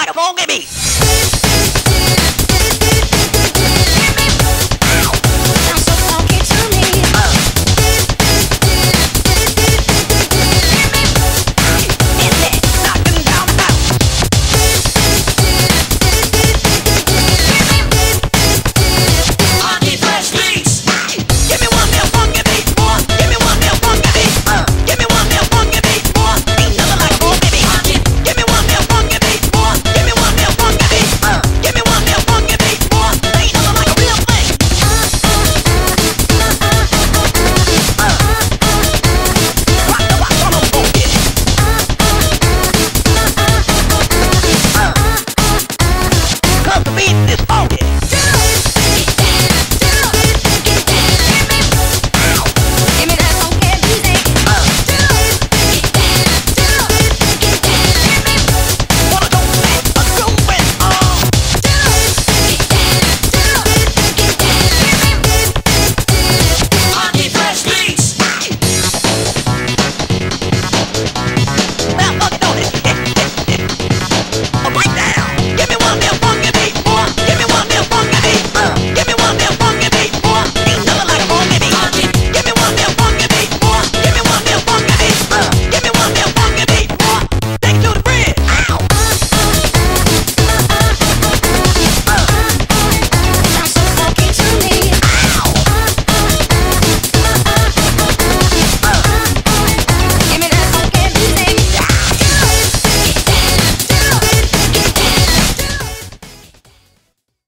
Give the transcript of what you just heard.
like a phone, give me.